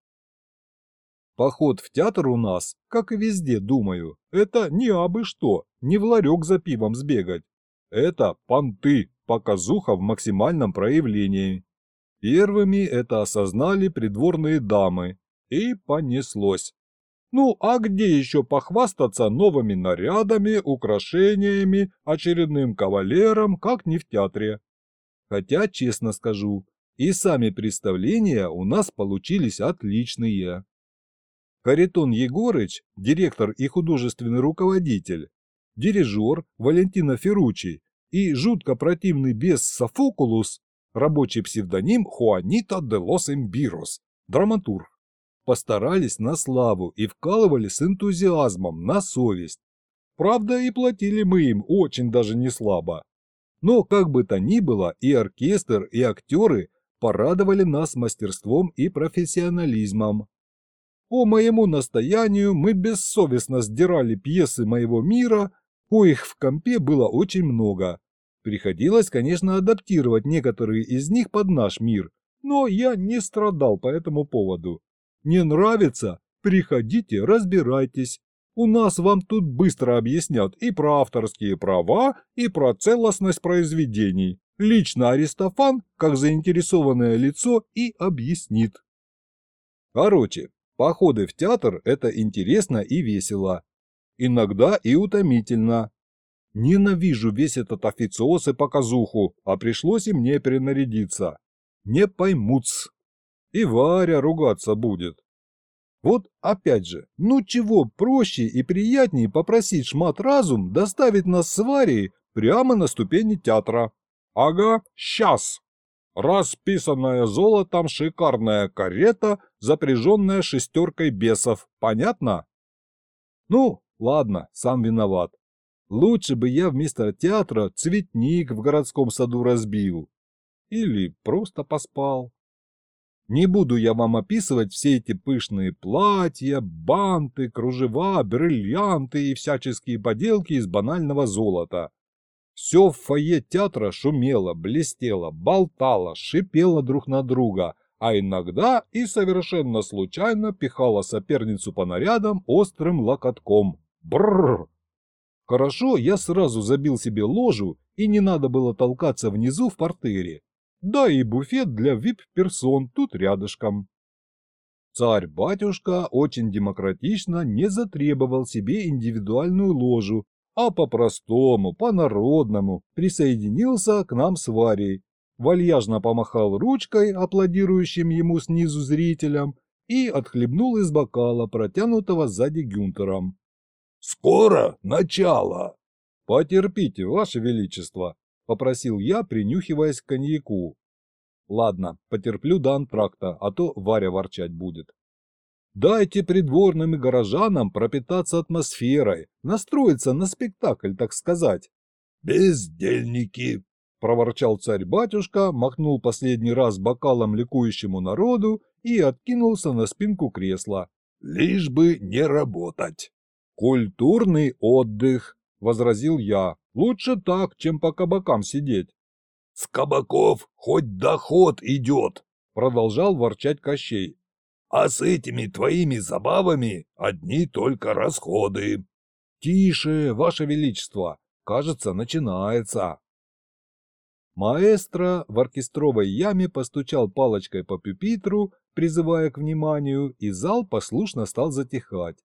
Поход в театр у нас, как и везде, думаю, это не абы что, не в ларек за пивом сбегать. Это понты, показуха в максимальном проявлении. Первыми это осознали придворные дамы, и понеслось. Ну а где еще похвастаться новыми нарядами, украшениями, очередным кавалером, как не в театре? Хотя, честно скажу, и сами представления у нас получились отличные. Харитон Егорыч, директор и художественный руководитель, дирижер Валентина Ферручи и жутко противный бес Софокулус, рабочий псевдоним Хуанита де лос Эмбирос, драматург, постарались на славу и вкалывали с энтузиазмом на совесть. Правда, и платили мы им очень даже не слабо. Но как бы то ни было, и оркестр, и актеры порадовали нас мастерством и профессионализмом. По моему настоянию мы бессовестно сдирали пьесы моего мира, коих в компе было очень много. Приходилось, конечно, адаптировать некоторые из них под наш мир, но я не страдал по этому поводу. Не нравится? Приходите, разбирайтесь. У нас вам тут быстро объяснят и про авторские права, и про целостность произведений. Лично Аристофан, как заинтересованное лицо, и объяснит. Короче, походы в театр – это интересно и весело. Иногда и утомительно. Ненавижу весь этот официоз и показуху, а пришлось и мне перенарядиться. Не поймут-с. И Варя ругаться будет. Вот опять же, ну чего проще и приятнее попросить шмат разум доставить нас с Варей прямо на ступени театра. Ага, сейчас. Расписанная золотом шикарная карета, запряженная шестеркой бесов. Понятно? Ну, ладно, сам виноват. Лучше бы я вместо театра цветник в городском саду разбил. Или просто поспал. Не буду я вам описывать все эти пышные платья, банты, кружева, бриллианты и всяческие поделки из банального золота. Все в фойе театра шумело, блестело, болтало, шипело друг на друга, а иногда и совершенно случайно пихало соперницу по нарядам острым локотком. Бррр! Хорошо, я сразу забил себе ложу, и не надо было толкаться внизу в портере. Да и буфет для вип-персон тут рядышком. Царь-батюшка очень демократично не затребовал себе индивидуальную ложу, а по-простому, по-народному присоединился к нам с Варей, вальяжно помахал ручкой аплодирующим ему снизу зрителям и отхлебнул из бокала, протянутого сзади Гюнтером.
«Скоро начало!»
«Потерпите, Ваше Величество!» – попросил я, принюхиваясь к коньяку. Ладно, потерплю до антракта, а то Варя ворчать будет. Дайте придворным и горожанам пропитаться атмосферой, настроиться на спектакль, так сказать.
«Бездельники!» – проворчал царь-батюшка, махнул последний раз бокалом ликующему народу и откинулся на спинку кресла. «Лишь бы не работать!»
«Культурный отдых!» – возразил я. Лучше так, чем по кабакам сидеть.
— С кабаков хоть доход идет, — продолжал ворчать Кощей. — А с этими твоими забавами одни только расходы.
— Тише, ваше величество, кажется, начинается. Маэстро в оркестровой яме постучал палочкой по пюпитру, призывая к вниманию, и зал послушно стал затихать.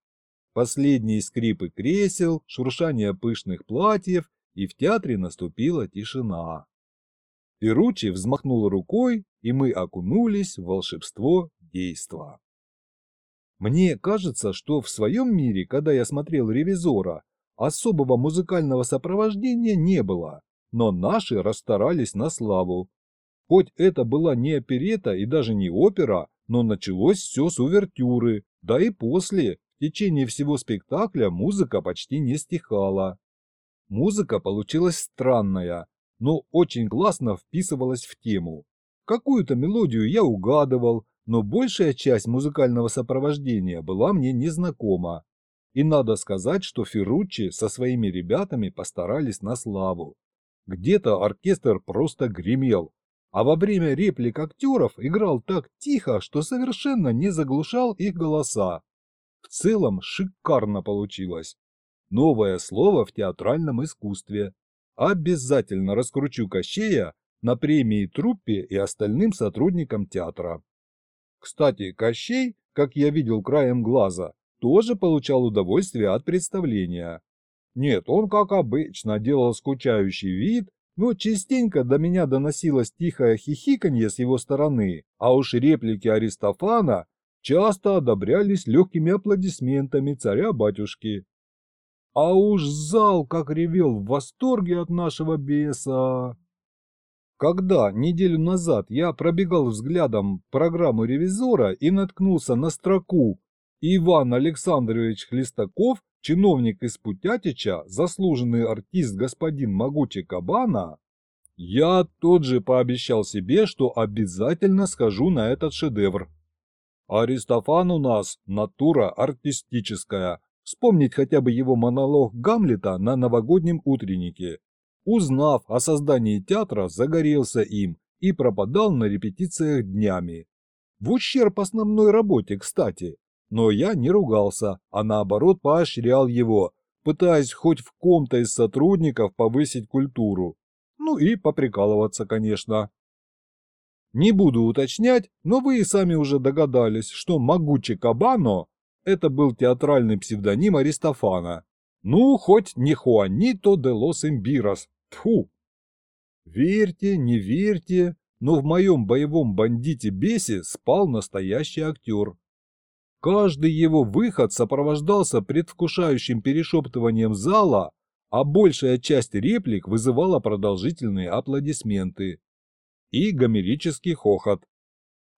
Последние скрипы кресел, шуршание пышных платьев и в театре наступила тишина. Перучи взмахнул рукой, и мы окунулись в волшебство действа. Мне кажется, что в своем мире, когда я смотрел «Ревизора», особого музыкального сопровождения не было, но наши расстарались на славу. Хоть это была не оперета и даже не опера, но началось все с увертюры, да и после, в течение всего спектакля музыка почти не стихала. Музыка получилась странная, но очень классно вписывалась в тему. Какую-то мелодию я угадывал, но большая часть музыкального сопровождения была мне незнакома. И надо сказать, что Ферруччи со своими ребятами постарались на славу. Где-то оркестр просто гремел, а во время реплик актеров играл так тихо, что совершенно не заглушал их голоса. В целом шикарно получилось. Новое слово в театральном искусстве. Обязательно раскручу Кощея на премии труппе и остальным сотрудникам театра. Кстати, Кощей, как я видел краем глаза, тоже получал удовольствие от представления. Нет, он, как обычно, делал скучающий вид, но частенько до меня доносилось тихое хихиканье с его стороны, а уж реплики Аристофана часто одобрялись легкими аплодисментами царя-батюшки. А уж зал как ревел в восторге от нашего беса. Когда неделю назад я пробегал взглядом программу ревизора и наткнулся на строку «Иван Александрович Хлестаков, чиновник из Путятича, заслуженный артист господин Могучий Кабана», Я тот же пообещал себе, что обязательно схожу на этот шедевр. Аристофан у нас натура артистическая. Вспомнить хотя бы его монолог Гамлета на новогоднем утреннике. Узнав о создании театра, загорелся им и пропадал на репетициях днями. В ущерб основной работе, кстати. Но я не ругался, а наоборот поощрял его, пытаясь хоть в ком-то из сотрудников повысить культуру. Ну и поприкалываться, конечно. Не буду уточнять, но вы и сами уже догадались, что Могучий Кабано – это был театральный псевдоним Аристофана. Ну, хоть не Хуанито де лос Имбирос. Тьфу! Верьте, не верьте, но в моем боевом бандите-бесе спал настоящий актер. Каждый его выход сопровождался предвкушающим перешептыванием зала, а большая часть реплик вызывала продолжительные аплодисменты и гомерический хохот.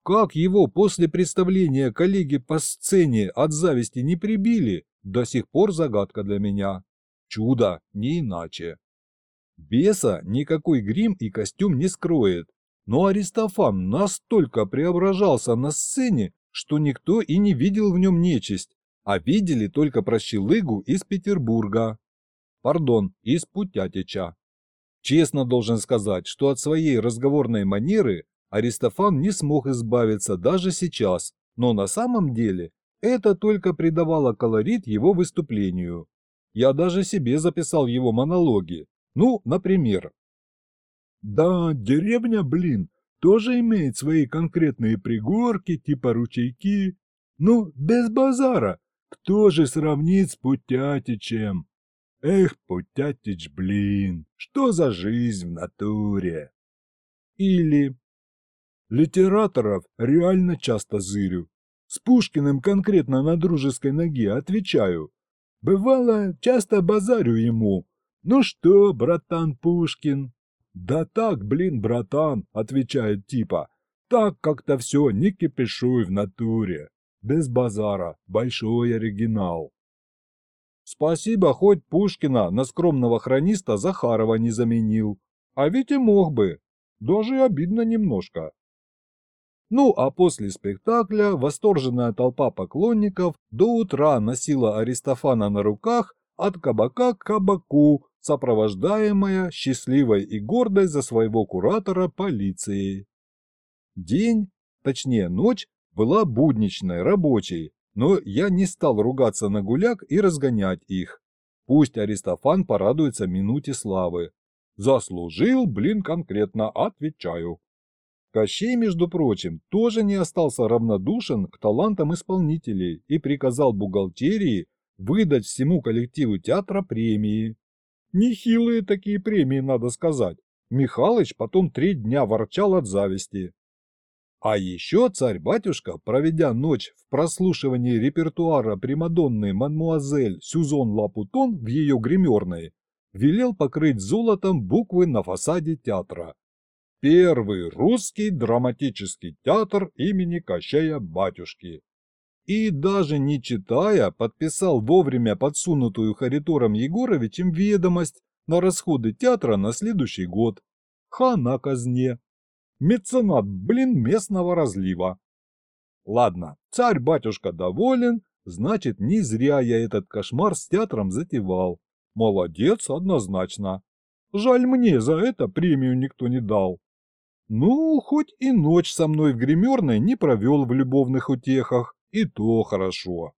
Как его после представления коллеги по сцене от зависти не прибили, до сих пор загадка для меня. Чудо, не иначе. Беса никакой грим и костюм не скроет, но Аристофан настолько преображался на сцене, что никто и не видел в нем нечисть, а видели только прощелыгу из Петербурга. Пардон, из Путятича. Честно должен сказать, что от своей разговорной манеры Аристофан не смог избавиться даже сейчас, но на самом деле это только придавало колорит его выступлению. Я даже себе записал его монологи. Ну, например.
Да, деревня, блин, тоже имеет свои конкретные пригорки, типа ручейки. Ну, без базара. Кто же сравнит с Путятичем? Эх, Путятич, блин, что за жизнь в натуре? Или... Литераторов реально часто зырю. С Пушкиным конкретно на дружеской ноге отвечаю. Бывало, часто базарю ему. Ну что, братан Пушкин, «Да так, блин, братан», — отвечает типа, «так как-то все, не кипишуй в натуре. Без базара, большой оригинал».
Спасибо, хоть Пушкина на скромного хрониста Захарова не заменил. А ведь и мог бы. Даже обидно немножко. Ну, а после спектакля восторженная толпа поклонников до утра носила Аристофана на руках от кабака к кабаку, сопровождаемая счастливой и гордой за своего куратора полицией. День, точнее ночь, была будничной, рабочей, но я не стал ругаться на гуляк и разгонять их. Пусть Аристофан порадуется минуте славы. Заслужил, блин, конкретно, отвечаю. Кощей, между прочим, тоже не остался равнодушен к талантам исполнителей и приказал бухгалтерии выдать всему коллективу театра премии. Нехилые такие премии, надо сказать. Михалыч потом три дня ворчал от зависти. А еще царь-батюшка, проведя ночь в прослушивании репертуара Примадонны мадмуазель Сюзон Лапутон в ее гримерной, велел покрыть золотом буквы на фасаде театра. Первый русский драматический театр имени Кощея Батюшки и, даже не читая, подписал вовремя подсунутую Харитором Егоровичем ведомость на расходы театра на следующий год. Хана казне. Меценат, блин, местного разлива. Ладно, царь-батюшка доволен, значит, не зря я этот кошмар с театром затевал. Молодец, однозначно. Жаль мне, за это премию никто не дал. Ну, хоть и ночь со мной в гримерной не провел в любовных утехах, и то хорошо.